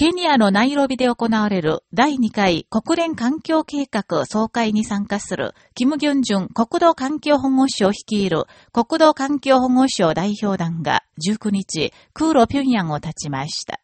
ケニアのナイロビで行われる第2回国連環境計画総会に参加する、キム・ギョンジュン国土環境保護省率いる国土環境保護省代表団が19日、空路ピュンヤンを立ちました。